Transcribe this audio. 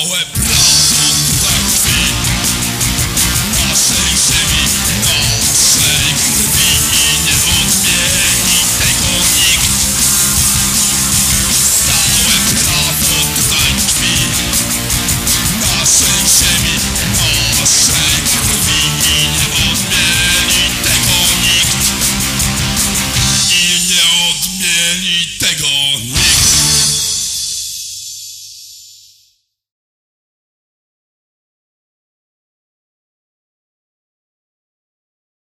our web.